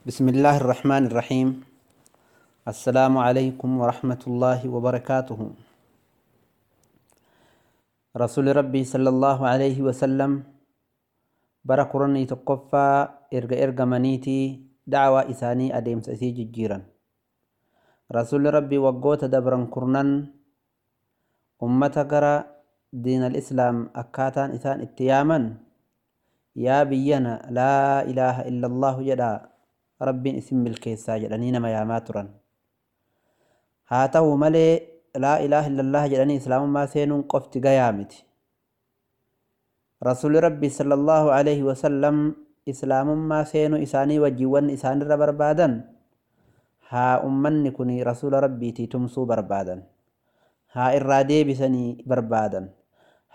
بسم الله الرحمن الرحيم السلام عليكم ورحمة الله وبركاته رسول ربي صلى الله عليه وسلم بركرني تقفى إرجع إرجع منيتي دعوة إساني أديم سأسي جيرا رسول ربي وقوت دبرا كرنان أمة دين الإسلام أكاتان إسان اتياما يا بينا لا إله إلا الله جدا ربين إسم ساجد ساجدانين ما ياماتران هاتو مالي لا إله إلا الله جلاني إسلام ما سينون قفت قيامتي. رسول ربي صلى الله عليه وسلم إسلام ما سينو إساني وجيوان إساني ربربادا ها أمنكني رسول ربي تي تمسو بربادا ها إرادي بسني بربادا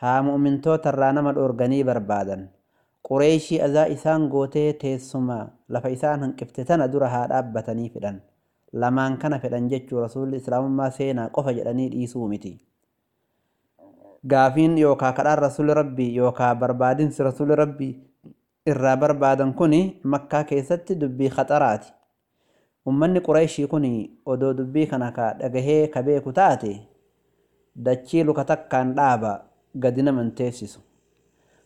ها مؤمنتو ترانما الأرغني بربادا qureeshii azaa isaan gootee teessuma lafa isaan hanqifte tana dura haa dhaabbatanii fedhan. Lamaan kana fedhan jechuu rasuulli islaamummaa seenaa qofa jedhanii dhiisuu miti. Gaafiin yookaa kadhaan rasuulli rabbii yookaa barbaadinsi rasuulli rabbii irraa barbaadan kun makkaa keessatti dubbii khaxaraati ummanni qureeshii kun odoo dubbii kana ka dhagahee ka beeku taate dachii luka takkaan dhaaba gadi naman teessisu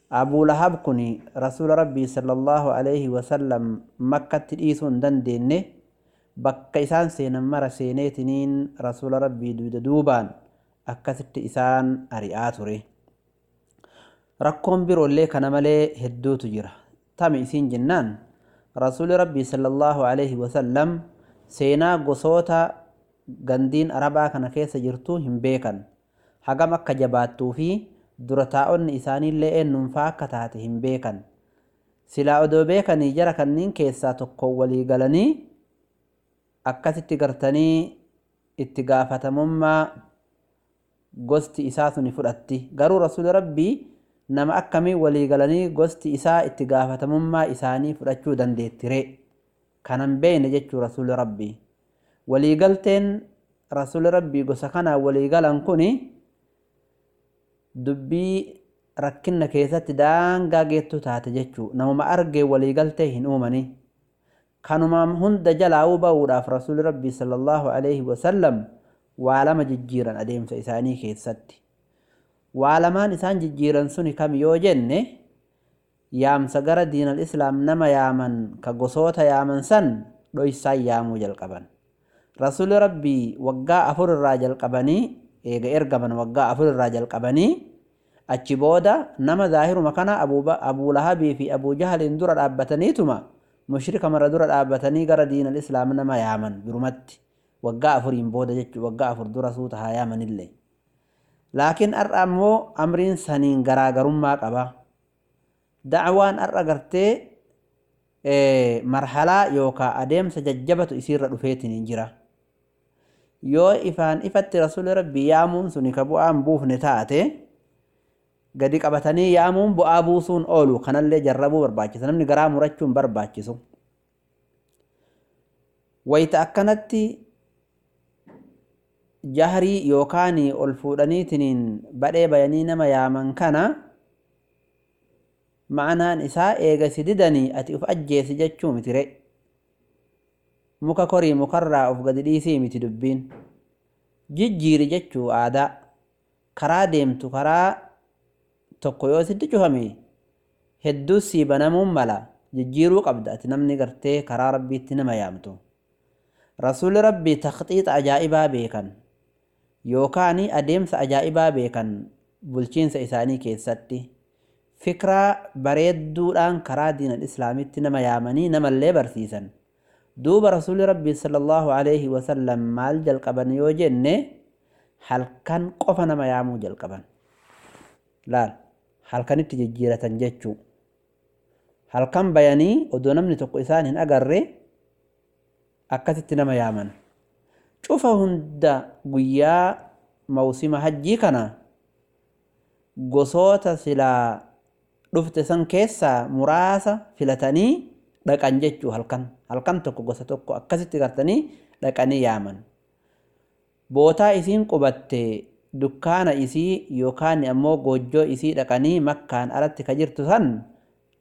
abuu lahab kun rasuula rabbii sallallahu alaihi wasallam makkatti dhiisuu hin dandeenye bakka isaan seenan mara seeneetiniin rasuula rabbii duuda duubaan akkasitti isaan ari'aa ture. Rakkoon biroollee kana malee hedduutu jira. Tami isiin jennaan rasuuli rabbii sallallahu alaihi wasallam seenaa gosoota gandiin arabaa kana keessa jirtuu hin beekan. Hagam akka jabaattuu fi dura taa'onni isaaniillee eenyumfaa akka taate hin beekan. Silaa odoo beekanii jara kanniin keessaa tokko walii galanii akkasitti gartanii itti gaafatamummaa gosti isaa suni fudhatti. Garuu rasuuli rabbii nama akkamii walii galanii gosti isaa itti gaafatamummaa isaanii fudhachuu dandeettire kanan beeyne jechuu rasuuli rabbii. Waliigalteen rasuuli rabbii gosa kanaa waliigalan kuni dubbii rakkinna keessatti daangaa geettu taate jechuu namuma argee waliigaltee hin uumani. Kanuma hunda jalaa'uu ba'uudhaaf rasuuli rabbii sallallahu alaihi wasallam waa lama jijjiiran adeemsa isaanii keessatti. Waa lamaan isaan jijjiiran suni kam yoo jenne yaamsa gara diinal islaam nama yaaman ka gosoota yaaman san dhoysaan yaamuu jalqaban. Rasuuli rabbii waggaa afur irraa jalqabanii eega ergaman waggaa afur irraa jalqabanii achi booda nama zaahiruma kana abuu lahabii fi abuu jahaliin dura dhaabbataniituma mushrika mara dura dhaabbatanii gara diinal islaam nama yaaman durumatti. Waggaa afuriin booda jechuu waggaa afur dura suuta haa yaamanillee laakiin har'a ammoo amriin saniin garaagarummaa qaba. Dacwaan har'a gartee marhalaa yookaa adeemsa jajjabatu isiirra dhufeetiin jira. Yoo ifaan ifatti rasuuli rabbii yaamuun suni ka bu'aan buufne taate gadi qabatanii yaamuun bu'aa buusuun oolu. Kanallee jarrabuu barbaachisa. Namni garaa murachuun barbaachisu. Wayita akkanatti jahrii yookaan ol fuudhaniitiniin badhee bayanii nama yaaman kana ma'anaan isaa eega si didanii ati uf ajjeesi jechuu mitire muka korii mukarraa of gadi dhiisii miti dubbiin. Jijjiiri jechuu aadaa. Karaa deemtu karaa tokko yoo sitti cufame hedduu sii banamuun mala. Jijjiiruu qabda. Ati namni gartee karaa rabbiitti nama yaamtu rasuulli rabbii takhxiixa ajaa'ibaa beekan. Yookaan adeemsa ajaa'ibaa beekan bulchiinsa isaanii keessatti. Fikraa bareedduudhaan karaa diinal islaamitti nama yaamanii namallee barsiisan. Duuba rasuulli rabbii sallallahu alaihi wasallam maal jalqaban yoo jenne halkan qofa nama yaamuu jalqaban. Laal halkanitti jijjiiratan jechuu. Halkan bayanii odoo namni tokko isaan hin agarre akkasitti nama yaaman. Cufa hunda guyyaa mawsima hajjii kana gosoota silaa dhufte san keessaa muraasa filatanii dhaqan jechuu halkan. Halkan tokko gosa tokko akkasitti gartanii dhaqanii yaaman. Bootaa isiin qubatte dukkaana isii yookaan ammoo goojjoo isii dhaqanii makkaan alatti ka jirtu san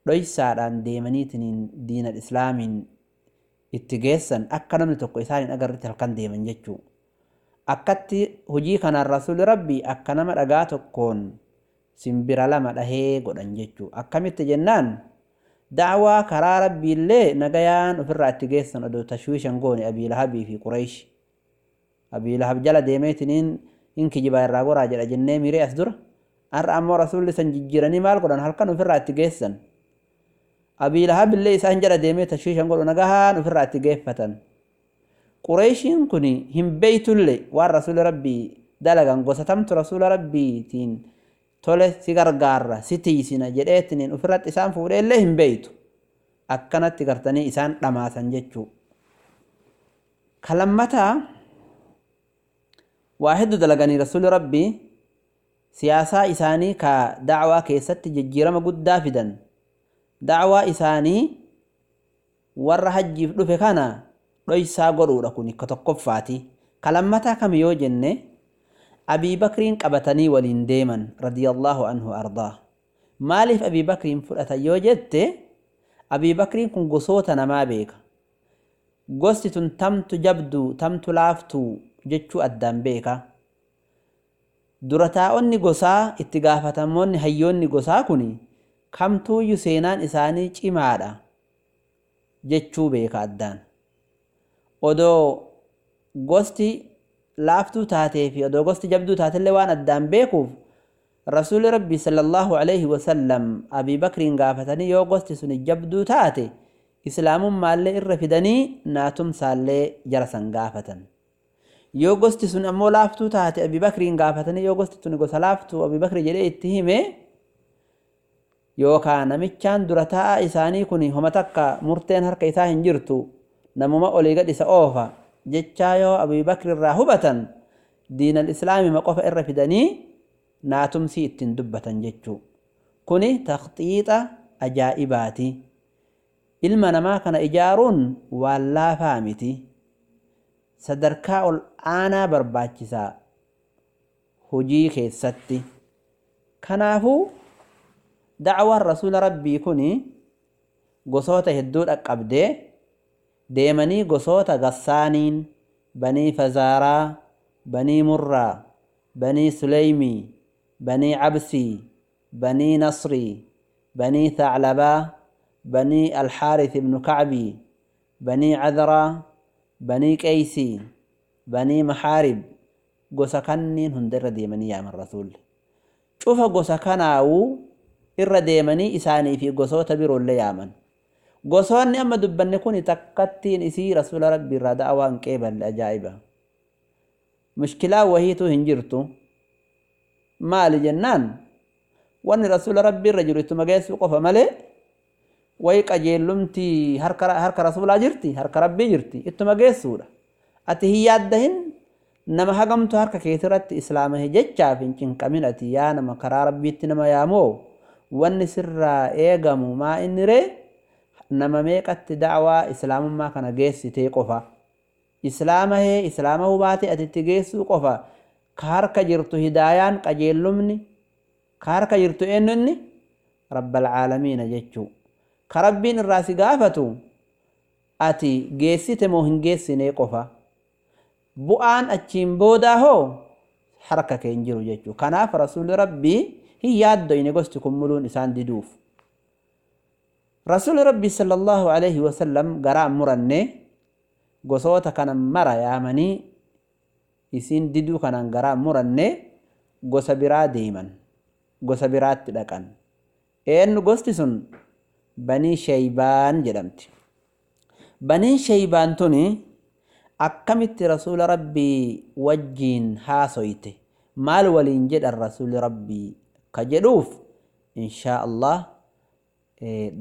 dhoysaadhaan deemaniitiin diinal islaamiin itti geessan akka namni tokko isaan hin agarretti halkan deeman jechuu. Akkatti hojii kanaan rasuulli rabbii akka nama dhagaa tokkoon simbira lama dhahee godhan jechuu. Akkamitti jennaan? Da'waa karaa rabbiillee nagayaan ofirraa itti geessan odoo tashwiishan goone abiilahabii fi qureesh abiilahab jala deemeetiniin hin kijibaa irraa goraa jedha jennee miiree as dura. Har'a ammoo rasuulli san jijjiiranii maal godhan? Halkan ofirraa itti geessan. Abiilahab illee isaan jala deemee tashwiishan godhu nagahaan ofirraa itti geeffatan. Qureeshiin kun hin beeytullee waan rasuulli rabbii dalagan gosatamtu rasuula rabbiitiin tole si gargaarra si tiisina jedheetiniin ofirratti isaan fuudheellee hin beeytu akkanatti gartanii isaan dhamaasan jechuu. Kalammataa واحد دلغاني رسول ربي سياسة إساني كا دعوة كيست ججيرم قد دافدا دعوة إساني ورحج لفكانا رويسا قرورة كوني كتقفاتي. كلمتا كم يوجنة أبي بكرين قبتني ولين ديما رضي الله عنه أرضاه. مالف أبي بكرين فرأتا يوجدت أبي بكرين كن قصوتنا ما بيك. قصتن تمت جبدو تمت لافتو jechuu addaan beeka dura taa'onni gosaa itti gaafatamoonni hayyoonni gosaa kun kamtuuyyu seenaan isaanii cimaadha jechuu beeka addaan. Odoo gosti laaftuu taatee fi odoo gosti jabduu taatellee waan addaan beekuuf rasuulli rabbii sallallahu alaihi wasallam abii bakriin gaafatanii yoo gosti sun jabduu taate islaamummaallee irra fidanii naatumsaallee jara san gaafatan yoo gosti sun ammoo laaftuu taate abii bakriin gaafatanii yoo gosti sun gosa laaftuu abii bakri jedhee itti hime yookaan namichaan dura taa'aa isaanii kun homa takka murteen harka isaa hin jirtu namuma olii gad isa oofa jechaa yoo abii bakri irraa hubatan diinal islaamima qofa irra fidanii naatumsii ittiin dubbatan jechuu. Kuni takhxiixa ajaa'ibaati. Ilma namaa kana ijaaruun waan laafaa miti sadarkaa ol aanaa barbaachisaa hojii keessatti kanaafuu dacwaan rasuula rabbii kun gosoota hedduu dhaqqabdee deemanii gosoota gassaaniin banii fazaaraa banii murraa banii suleymii banii cabsii banii nasrii banii thaclabaa banii alxaaris ibnu kacbii banii cadraa banii qeysii banii maxaarib gosa kanniin hunda irra deemanii yaaman rasuulli. Cufa gosa kanaawuu irra deemanii isaanii fi gosoota biroollee yaaman. Gosoonni amma dubbanne kun takkattiin isii rasuula rabbii irraa da'awaa hin qeeballe ajaa'iba. Mushkilaa wahiituu hin jirtu. Maali jennaan? Wanni rasuula rabbii irra jiru ittuma geessuu qofa malee wayi qajeellumti harka rasuulaa jirti harka rabbii jirti ittuma geessuudha ati hin yaaddahin nama hagamtu harka keetirratti islaama jechaaf hin cinqamin ati yaa nama karaa rabbiitti nama yaamoo wanni sirraa eegamu maa inni ree nama meeqatti da'waa islaamummaa kana geessitee qofa islaama hee islaama hubaate ati itti geessuu qofa ka harka jirtu hidaayaan qajeellumni ka harka jirtu eenyu inni rabbal caalamiina jechuu ka rabbiin irraa si gaafatu? Ati geessite moo hin geessinee qofa? Bu'aan achiin boodaa hoo? Harka kee hin jiru jechuu. Kanaaf rasuulli rabbii hin yaaddoyne gosti kun muluun isaan diduuf. Rasuulli rabbii sallallahu alaihi wasallam garaan muranne gosoota kanan mara yaamanii isiin diduu kanan garaan muranne gosa biraa deeman gosa biraatti dhaqan. Eenyu gosti sun بني شيبان جدمت بني شيبان توني أكمت رسول ربي وجين هاسويته مال ولين جد الرسول ربي كجروف إن شاء الله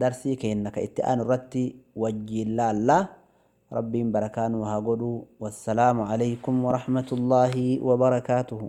درسي كينك اتقان رتي وجي الله ربي بركان وهقولوا والسلام عليكم ورحمة الله وبركاته